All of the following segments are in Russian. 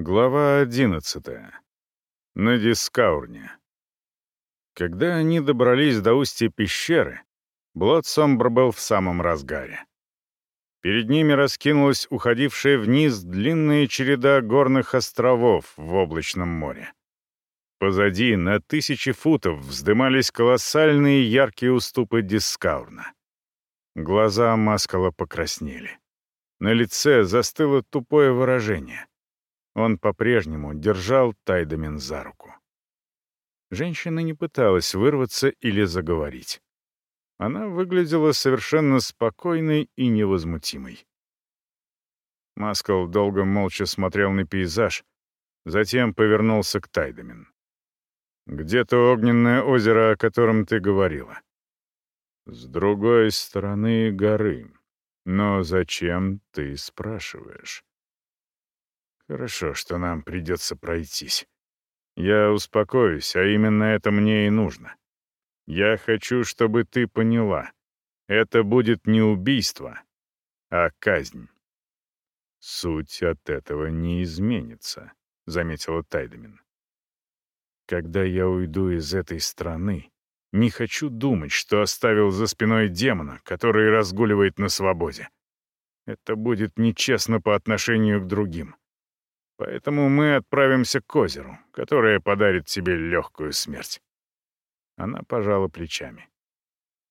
Глава одиннадцатая. На Дискаурне. Когда они добрались до устья пещеры, Блодсомбр был в самом разгаре. Перед ними раскинулась уходившая вниз длинная череда горных островов в облачном море. Позади на тысячи футов вздымались колоссальные яркие уступы Дискаурна. Глаза Маскала покраснели. На лице застыло тупое выражение. Он по-прежнему держал Тайдамин за руку. Женщина не пыталась вырваться или заговорить. Она выглядела совершенно спокойной и невозмутимой. Маскал долго молча смотрел на пейзаж, затем повернулся к Тайдамин. «Где-то огненное озеро, о котором ты говорила. С другой стороны горы. Но зачем ты спрашиваешь?» Хорошо, что нам придется пройтись. Я успокоюсь, а именно это мне и нужно. Я хочу, чтобы ты поняла. Это будет не убийство, а казнь. Суть от этого не изменится, заметила Тайдамин. Когда я уйду из этой страны, не хочу думать, что оставил за спиной демона, который разгуливает на свободе. Это будет нечестно по отношению к другим. Поэтому мы отправимся к озеру, которое подарит тебе легкую смерть». Она пожала плечами.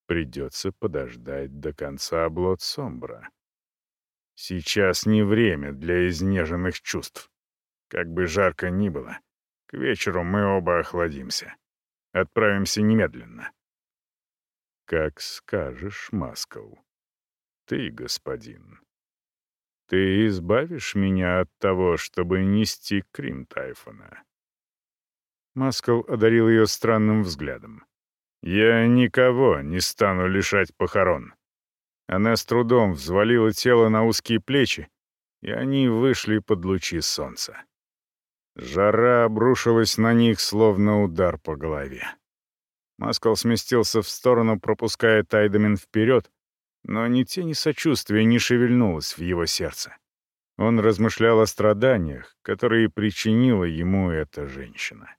«Придется подождать до конца Блотсомбра. Сейчас не время для изнеженных чувств. Как бы жарко ни было, к вечеру мы оба охладимся. Отправимся немедленно». «Как скажешь, Маскоу. Ты, господин». Ты избавишь меня от того, чтобы нести Крим Тайфона?» Маскал одарил ее странным взглядом. «Я никого не стану лишать похорон». Она с трудом взвалила тело на узкие плечи, и они вышли под лучи солнца. Жара обрушилась на них, словно удар по голове. Маскал сместился в сторону, пропуская Тайдамин вперед, но ни тени сочувствия не шевельнулось в его сердце. Он размышлял о страданиях, которые причинила ему эта женщина.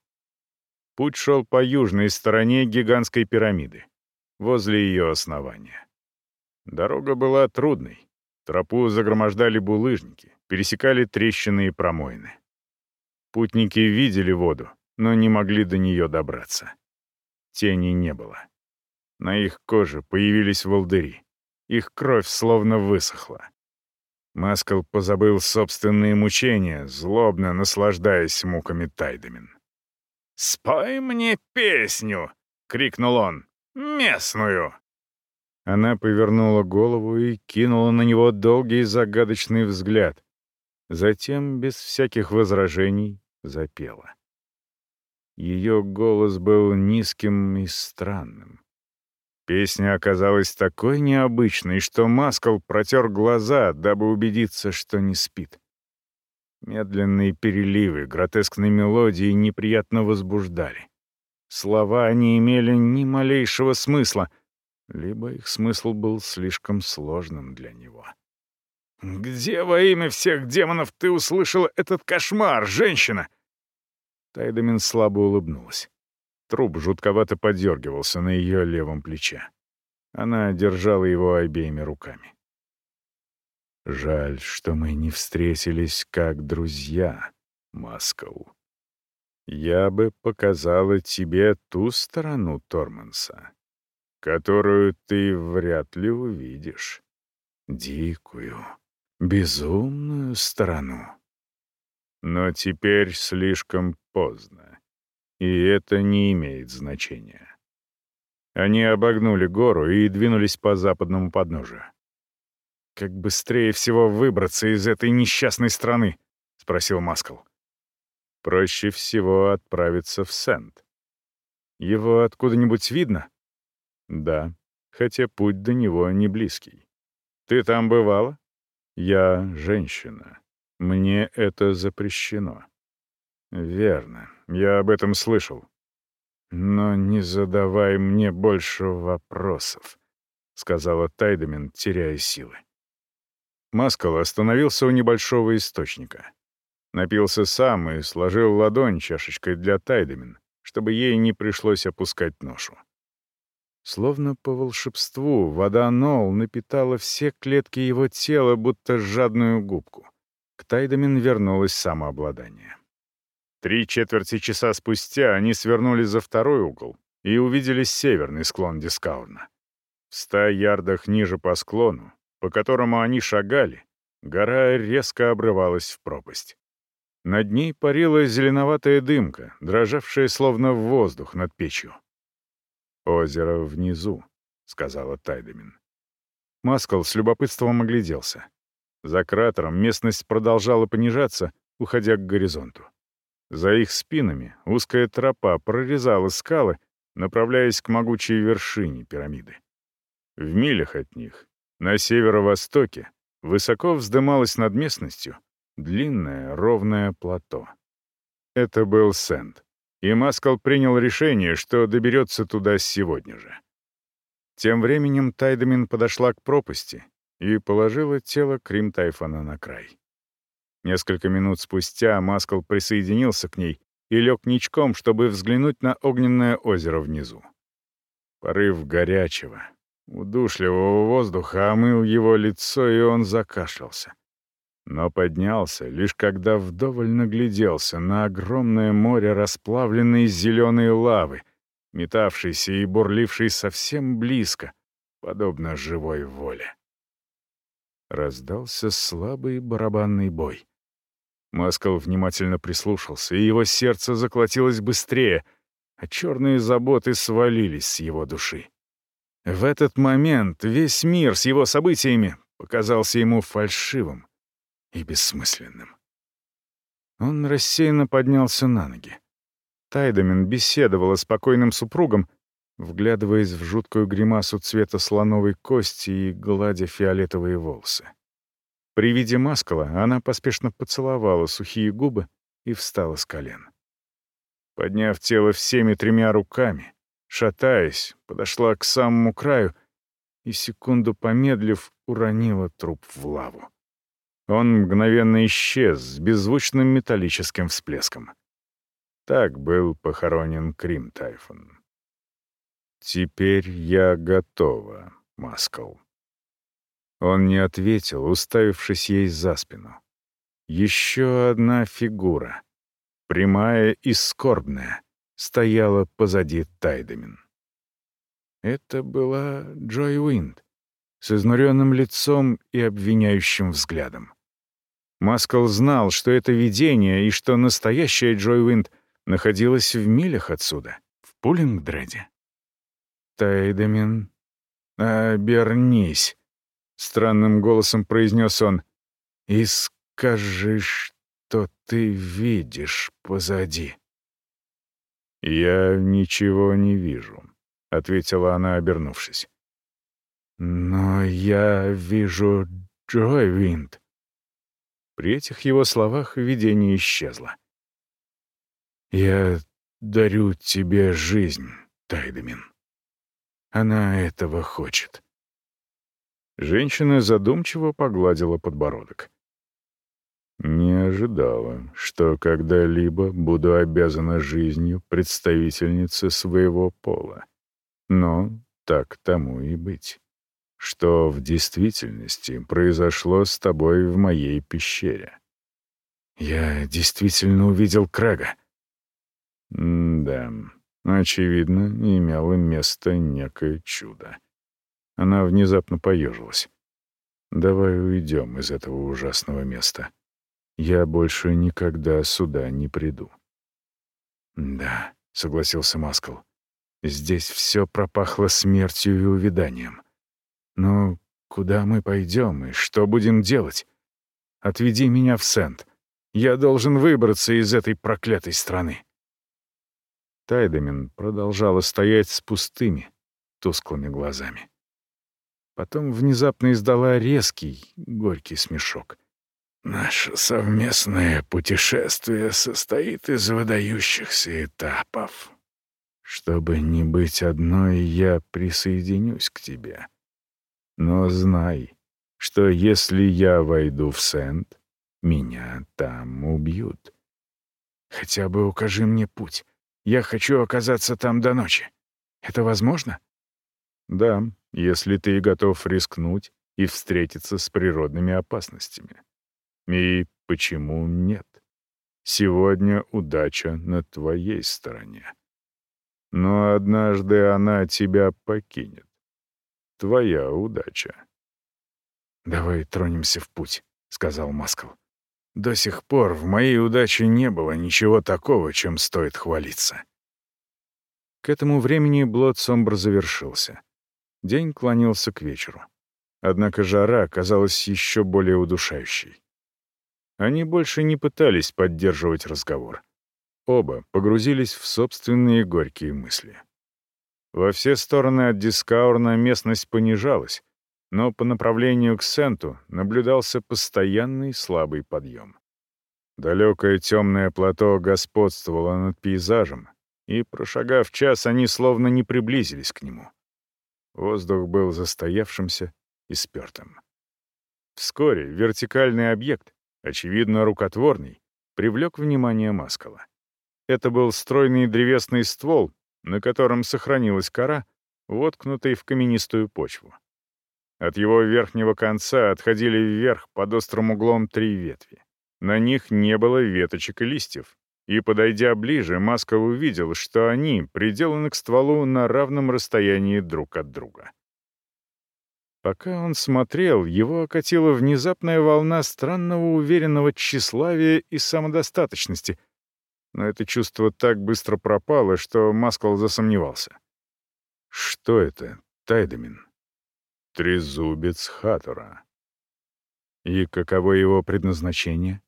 Путь шел по южной стороне гигантской пирамиды, возле ее основания. Дорога была трудной. Тропу загромождали булыжники, пересекали трещины и промоины. Путники видели воду, но не могли до нее добраться. Тени не было. На их коже появились волдыри. Их кровь словно высохла. Маскал позабыл собственные мучения, злобно наслаждаясь муками Тайдамин. «Спой мне песню!» — крикнул он. «Местную!» Она повернула голову и кинула на него долгий загадочный взгляд. Затем, без всяких возражений, запела. Ее голос был низким и странным. Песня оказалась такой необычной, что Маскал протер глаза, дабы убедиться, что не спит. Медленные переливы гротескной мелодии неприятно возбуждали. Слова не имели ни малейшего смысла, либо их смысл был слишком сложным для него. «Где во имя всех демонов ты услышала этот кошмар, женщина?» Тайдамин слабо улыбнулась. Труп жутковато подергивался на ее левом плече. Она держала его обеими руками. «Жаль, что мы не встретились как друзья, Маскоу. Я бы показала тебе ту сторону Торманса, которую ты вряд ли увидишь. Дикую, безумную сторону. Но теперь слишком поздно. И это не имеет значения. Они обогнули гору и двинулись по западному подножию. «Как быстрее всего выбраться из этой несчастной страны?» — спросил Маскал. «Проще всего отправиться в Сент. Его откуда-нибудь видно?» «Да, хотя путь до него не близкий. Ты там бывала?» «Я женщина. Мне это запрещено». «Верно. Я об этом слышал. Но не задавай мне больше вопросов», — сказала Тайдамин, теряя силы. Маскал остановился у небольшого источника. Напился сам и сложил ладонь чашечкой для Тайдамин, чтобы ей не пришлось опускать ношу. Словно по волшебству, вода Нол напитала все клетки его тела, будто жадную губку. К Тайдамин вернулось самообладание. Три четверти часа спустя они свернули за второй угол и увидели северный склон Дискаурна. В ста ярдах ниже по склону, по которому они шагали, гора резко обрывалась в пропасть. Над ней парила зеленоватая дымка, дрожавшая словно в воздух над печью. «Озеро внизу», — сказала Тайдамин. Маскал с любопытством огляделся. За кратером местность продолжала понижаться, уходя к горизонту. За их спинами узкая тропа прорезала скалы, направляясь к могучей вершине пирамиды. В милях от них, на северо-востоке, высоко вздымалась над местностью длинное ровное плато. Это был Сент, и Маскал принял решение, что доберется туда сегодня же. Тем временем Тайдамин подошла к пропасти и положила тело Крим Тайфона на край. Несколько минут спустя Маскал присоединился к ней и лег ничком, чтобы взглянуть на огненное озеро внизу. Порыв горячего, удушливого воздуха омыл его лицо, и он закашлялся но поднялся, лишь когда вдоволь нагляделся на огромное море расплавленной зеленой лавы, метавшейся и бурлившей совсем близко, подобно живой воле. Раздался слабый барабанный бой. Маскал внимательно прислушался, и его сердце заколотилось быстрее, а черные заботы свалились с его души. В этот момент весь мир с его событиями показался ему фальшивым, и бессмысленным. Он рассеянно поднялся на ноги. Тайдамин беседовала с покойным супругом, вглядываясь в жуткую гримасу цвета слоновой кости и гладя фиолетовые волосы. При виде маскала она поспешно поцеловала сухие губы и встала с колен. Подняв тело всеми тремя руками, шатаясь, подошла к самому краю и, секунду помедлив, уронила труп в лаву. Он мгновенно исчез с беззвучным металлическим всплеском. Так был похоронен Крим Тайфун. «Теперь я готова, Маскал». Он не ответил, уставившись ей за спину. Еще одна фигура, прямая и скорбная, стояла позади Тайдамин. Это была Джой Уинд с изнуренным лицом и обвиняющим взглядом. Маскал знал, что это видение и что настоящая Джой Уинд находилась в милях отсюда, в Пулингдреде. «Тайдамин, обернись», — странным голосом произнес он, — «и скажи, что ты видишь позади». «Я ничего не вижу», — ответила она, обернувшись. «Но я вижу Джой Винд», при этих его словах видение исчезло. «Я дарю тебе жизнь, Тайдамин. Она этого хочет». Женщина задумчиво погладила подбородок. «Не ожидала, что когда-либо буду обязана жизнью представительницы своего пола. Но так тому и быть что в действительности произошло с тобой в моей пещере. Я действительно увидел Крэга. да, очевидно, имело место некое чудо. Она внезапно поежилась. Давай уйдем из этого ужасного места. Я больше никогда сюда не приду. Да, согласился Маскл. Здесь все пропахло смертью и увяданием. Но куда мы пойдем и что будем делать? Отведи меня в Сент. Я должен выбраться из этой проклятой страны. Тайдамин продолжала стоять с пустыми, тусклыми глазами. Потом внезапно издала резкий, горький смешок. «Наше совместное путешествие состоит из выдающихся этапов. Чтобы не быть одной, я присоединюсь к тебе. Но знай, что если я войду в Сент, меня там убьют. Хотя бы укажи мне путь. Я хочу оказаться там до ночи. Это возможно? Да, если ты готов рискнуть и встретиться с природными опасностями. И почему нет? Сегодня удача на твоей стороне. Но однажды она тебя покинет. Твоя удача. «Давай тронемся в путь», — сказал Маскал. «До сих пор в моей удаче не было ничего такого, чем стоит хвалиться». К этому времени Блод Сомбр завершился. День клонился к вечеру. Однако жара оказалась еще более удушающей. Они больше не пытались поддерживать разговор. Оба погрузились в собственные горькие мысли. Во все стороны от Дискаурна местность понижалась, но по направлению к Сенту наблюдался постоянный слабый подъем. Далекое темное плато господствовало над пейзажем, и, прошагав час, они словно не приблизились к нему. Воздух был застоявшимся и спертым. Вскоре вертикальный объект, очевидно рукотворный, привлек внимание Маскала. Это был стройный древесный ствол, на котором сохранилась кора, воткнутый в каменистую почву. От его верхнего конца отходили вверх под острым углом три ветви. На них не было веточек и листьев, и, подойдя ближе, Маскал увидел, что они приделаны к стволу на равном расстоянии друг от друга. Пока он смотрел, его окатила внезапная волна странного уверенного тщеславия и самодостаточности, но это чувство так быстро пропало, что Маскал засомневался. «Что это, Тайдамин?» «Трезубец Хатора». «И каково его предназначение?»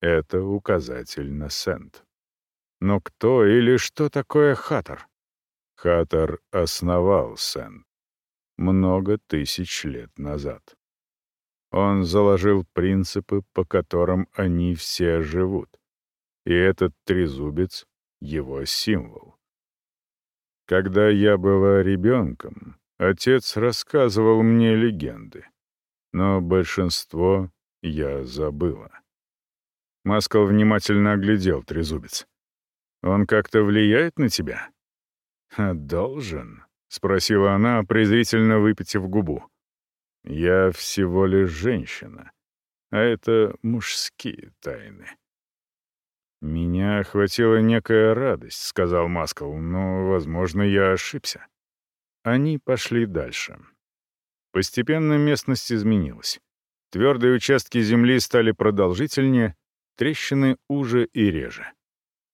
«Это указатель на Сент». «Но кто или что такое Хатор?» Хатор основал Сент много тысяч лет назад. Он заложил принципы, по которым они все живут. И этот трезубец — его символ. Когда я была ребенком, отец рассказывал мне легенды, но большинство я забыла. Маскал внимательно оглядел трезубец. «Он как-то влияет на тебя?» «Должен», — спросила она, презрительно выпитив губу. «Я всего лишь женщина, а это мужские тайны». «Меня охватила некая радость», — сказал Маскал, — «но, возможно, я ошибся». Они пошли дальше. Постепенно местность изменилась. Твердые участки земли стали продолжительнее, трещины уже и реже.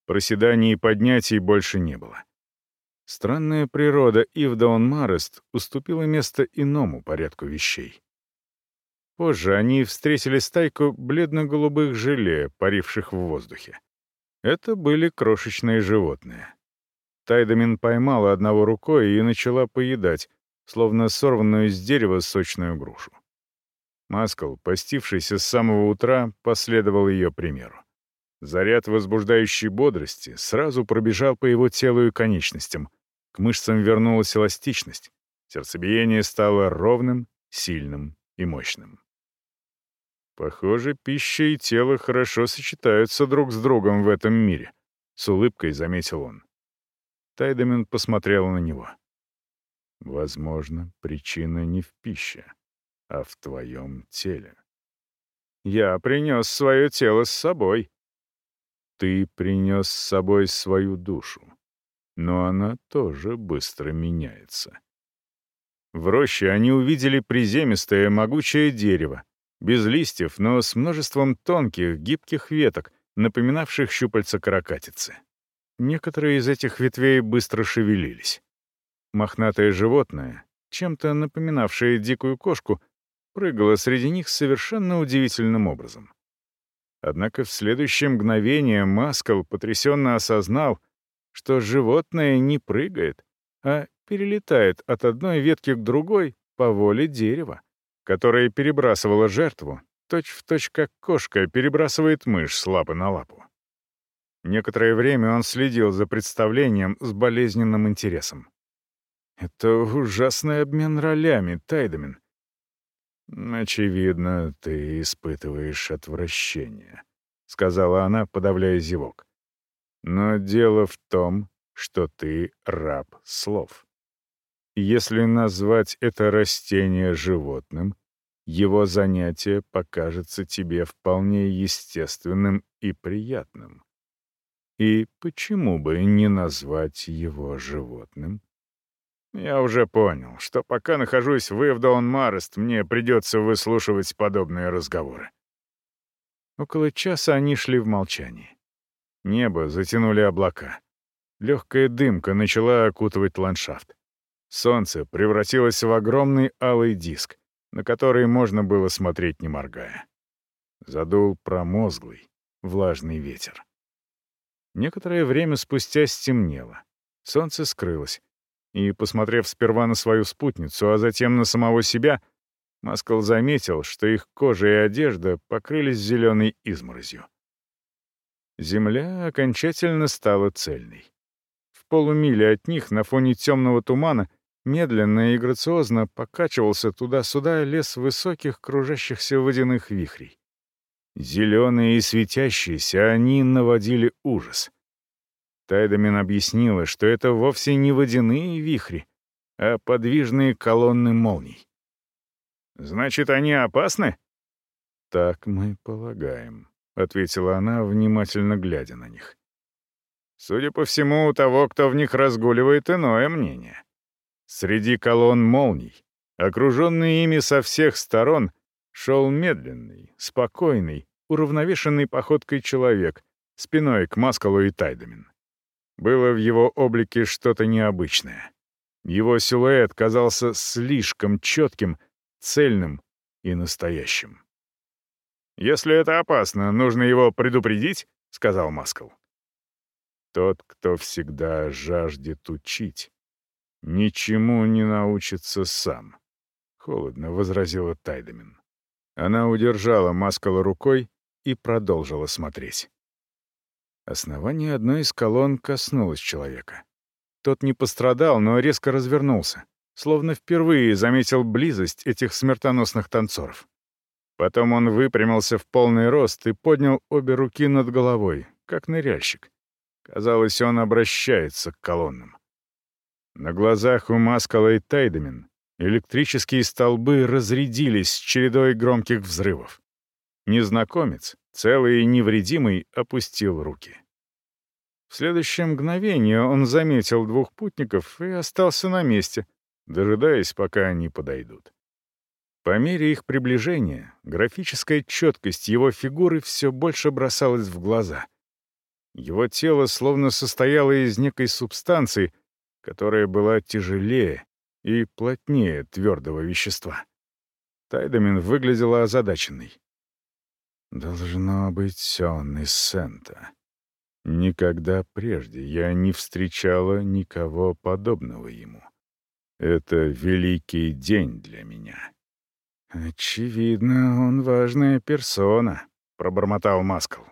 Проседаний и поднятий больше не было. Странная природа Ивдаун Марест уступила место иному порядку вещей. Позже они встретили стайку бледно-голубых желе, паривших в воздухе. Это были крошечные животные. Тайдамин поймала одного рукой и начала поедать, словно сорванную с дерева сочную грушу. Маскал, постившийся с самого утра, последовал ее примеру. Заряд возбуждающей бодрости сразу пробежал по его телу и конечностям. К мышцам вернулась эластичность. Сердцебиение стало ровным, сильным и мощным. Похоже, пища и тело хорошо сочетаются друг с другом в этом мире, — с улыбкой заметил он. Тайдамин посмотрела на него. Возможно, причина не в пище, а в твоем теле. Я принес свое тело с собой. Ты принес с собой свою душу, но она тоже быстро меняется. В роще они увидели приземистое могучее дерево, без листьев, но с множеством тонких, гибких веток, напоминавших щупальца каракатицы. Некоторые из этих ветвей быстро шевелились. Мохнатое животное, чем-то напоминавшее дикую кошку, прыгало среди них совершенно удивительным образом. Однако в следующее мгновение Маскал потрясенно осознал, что животное не прыгает, а перелетает от одной ветки к другой по воле дерева которая перебрасывала жертву, точь-в-точь точь как кошка перебрасывает мышь с лапы на лапу. Некоторое время он следил за представлением с болезненным интересом. «Это ужасный обмен ролями, Тайдамин. «Очевидно, ты испытываешь отвращение», — сказала она, подавляя зевок. «Но дело в том, что ты раб слов. Если назвать это растение животным, его занятие покажется тебе вполне естественным и приятным. И почему бы не назвать его животным? Я уже понял, что пока нахожусь в Эвдон Марест, мне придется выслушивать подобные разговоры. Около часа они шли в молчании. Небо затянули облака. Легкая дымка начала окутывать ландшафт. Солнце превратилось в огромный алый диск, на который можно было смотреть не моргая. Задул промозглый, влажный ветер. Некоторое время спустя стемнело. Солнце скрылось, и, посмотрев сперва на свою спутницу, а затем на самого себя, Маскал заметил, что их кожа и одежда покрылись зеленой изморозью. Земля окончательно стала цельной. В полумиле от них на фоне темного тумана медленно и грациозно покачивался туда-сюда лес высоких кружащихся водяных вихрей. Зеленые и светящиеся, они наводили ужас. Тайдамин объяснила, что это вовсе не водяные вихри, а подвижные колонны молний. «Значит, они опасны?» «Так мы полагаем», — ответила она, внимательно глядя на них. «Судя по всему, у того, кто в них разгуливает, иное мнение. Среди колонн молний, окруженный ими со всех сторон, шел медленный, спокойный, уравновешенный походкой человек, спиной к Маскалу и Тайдамин. Было в его облике что-то необычное. Его силуэт казался слишком четким, цельным и настоящим. «Если это опасно, нужно его предупредить», — сказал Маскал. «Тот, кто всегда жаждет учить, ничему не научится сам», — холодно возразила Тайдамин. Она удержала Маскала рукой и продолжила смотреть. Основание одной из колонн коснулось человека. Тот не пострадал, но резко развернулся, словно впервые заметил близость этих смертоносных танцоров. Потом он выпрямился в полный рост и поднял обе руки над головой, как ныряльщик. Казалось, он обращается к колоннам. На глазах у Маскала и Тайдамин электрические столбы разрядились чередой громких взрывов. Незнакомец, целый и невредимый, опустил руки. В следующее мгновение он заметил двух путников и остался на месте, дожидаясь, пока они подойдут. По мере их приближения графическая четкость его фигуры все больше бросалась в глаза. Его тело словно состояло из некой субстанции, которая была тяжелее и плотнее твердого вещества. Тайдамин выглядела озадаченной. Должно быть, он из Сента. Никогда прежде я не встречала никого подобного ему. Это великий день для меня. Очевидно, он важная персона, пробормотал Маскал.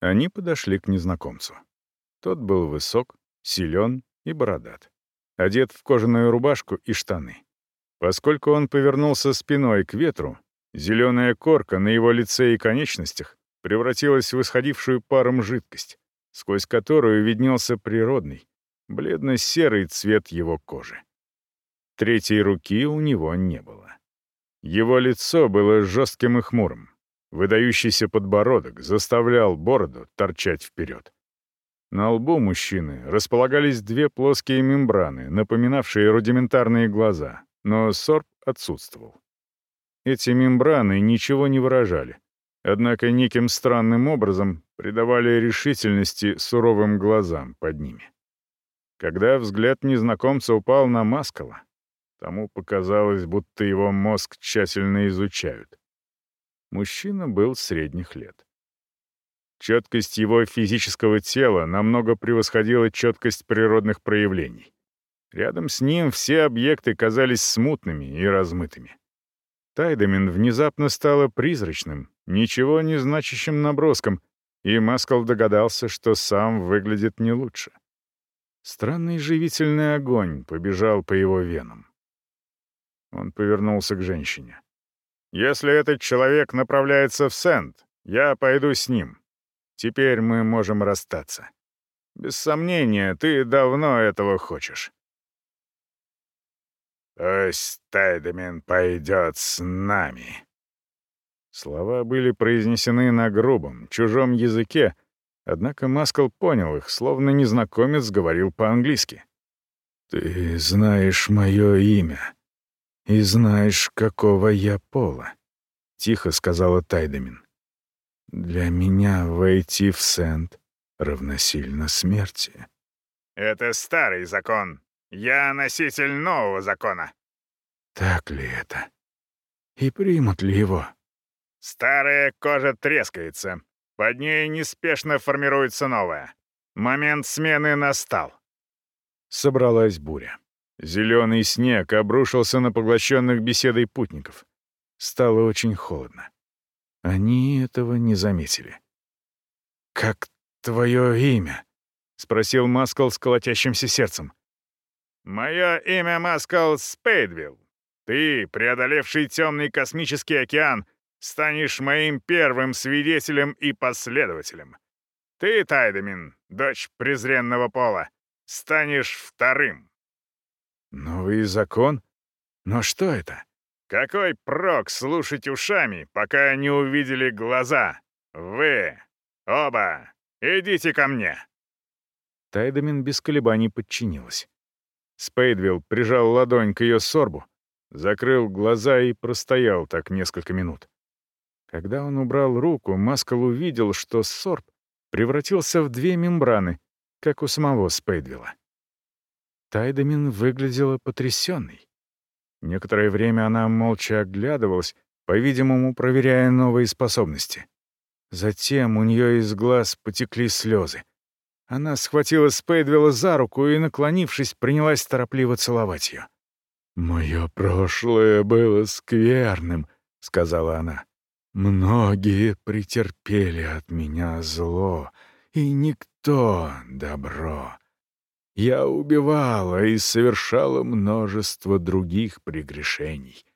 Они подошли к незнакомцу. Тот был высок, силен и бородат, одет в кожаную рубашку и штаны. Поскольку он повернулся спиной к ветру, Зеленая корка на его лице и конечностях превратилась в исходившую паром жидкость, сквозь которую виднелся природный, бледно-серый цвет его кожи. Третьей руки у него не было. Его лицо было жестким и хмурым. Выдающийся подбородок заставлял бороду торчать вперед. На лбу мужчины располагались две плоские мембраны, напоминавшие рудиментарные глаза, но сорб отсутствовал. Эти мембраны ничего не выражали, однако неким странным образом придавали решительности суровым глазам под ними. Когда взгляд незнакомца упал на Маскала, тому показалось, будто его мозг тщательно изучают. Мужчина был средних лет. Четкость его физического тела намного превосходила четкость природных проявлений. Рядом с ним все объекты казались смутными и размытыми. Тайдамин внезапно стало призрачным, ничего не значащим наброском, и Маскал догадался, что сам выглядит не лучше. Странный живительный огонь побежал по его венам. Он повернулся к женщине. Если этот человек направляется в Сент, я пойду с ним. Теперь мы можем расстаться. Без сомнения, ты давно этого хочешь. «Пусть Тайдемин пойдет с нами». Слова были произнесены на грубом, чужом языке, однако Маскал понял их, словно незнакомец говорил по-английски. «Ты знаешь мое имя и знаешь, какого я пола», — тихо сказала Тайдемин. «Для меня войти в Сент равносильно смерти». «Это старый закон. Я носитель нового закона». «Так ли это? И примут ли его?» «Старая кожа трескается. Под ней неспешно формируется новая. Момент смены настал». Собралась буря. Зеленый снег обрушился на поглощенных беседой путников. Стало очень холодно. Они этого не заметили. «Как твое имя?» — спросил Маскал с колотящимся сердцем. «Мое имя Маскал Спейдвилл. Ты, преодолевший темный космический океан, станешь моим первым свидетелем и последователем. Ты, Тайдамин, дочь презренного пола, станешь вторым». «Новый закон? Но что это?» «Какой прок слушать ушами, пока не увидели глаза? Вы, оба, идите ко мне!» Тайдамин без колебаний подчинилась. Спейдвилл прижал ладонь к ее сорбу, закрыл глаза и простоял так несколько минут. Когда он убрал руку, Маскал увидел, что сорб превратился в две мембраны, как у самого Спейдвилла. Тайдамин выглядела потрясенной. Некоторое время она молча оглядывалась, по-видимому, проверяя новые способности. Затем у нее из глаз потекли слезы. Она схватила Спейдвилла за руку и, наклонившись, принялась торопливо целовать ее. «Мое прошлое было скверным», — сказала она. «Многие претерпели от меня зло, и никто — добро. Я убивала и совершала множество других прегрешений.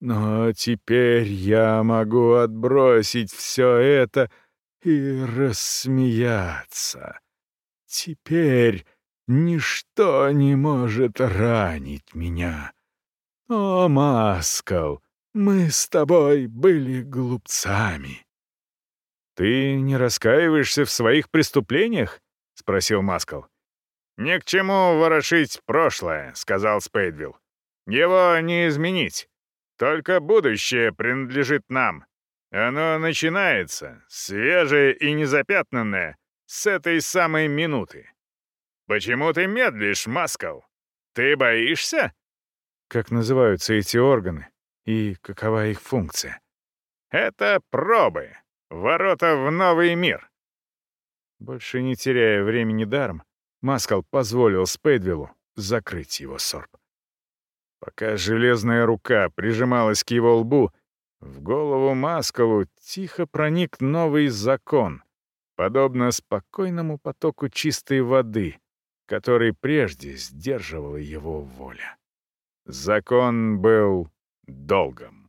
Но теперь я могу отбросить все это и рассмеяться. Теперь ничто не может ранить меня. О, Маскал, мы с тобой были глупцами. «Ты не раскаиваешься в своих преступлениях?» — спросил Маскал. «Ни к чему ворошить прошлое», — сказал Спейдвилл. «Его не изменить. Только будущее принадлежит нам. Оно начинается, свежее и незапятнанное, с этой самой минуты. Почему ты медлишь, Маскал? Ты боишься?» «Как называются эти органы и какова их функция?» «Это пробы, ворота в новый мир». Больше не теряя времени даром, Маскал позволил Спейдвиллу закрыть его сорб. Пока железная рука прижималась к его лбу, в голову Маскалу тихо проник новый закон, подобно спокойному потоку чистой воды, который прежде сдерживала его воля. Закон был долгом.